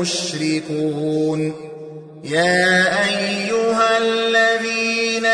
المشركون. يا أيها الذين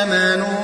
آمنوا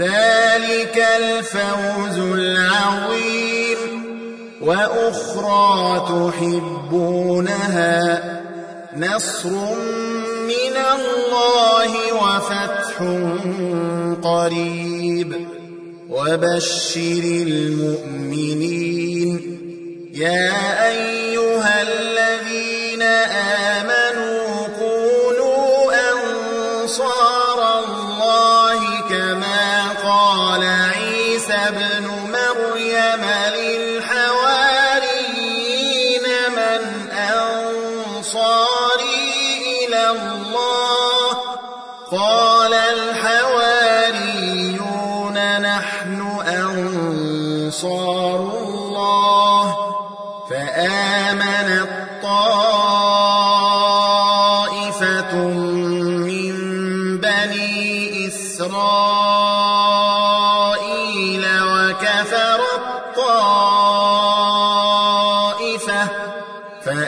ذلك الفوز العظيم. وأخرى تحبونها نصر من الله وفتح قريب. وبشر المؤمنين. يا أيها ابن مريم للحواريين من أنصاري إلى الله. قال الحواريون نحن أنصار الله. فآمن الطائف